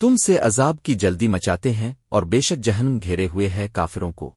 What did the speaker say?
تم سے عذاب کی جلدی مچاتے ہیں اور بے شک جہنم گھیرے ہوئے ہے کافروں کو۔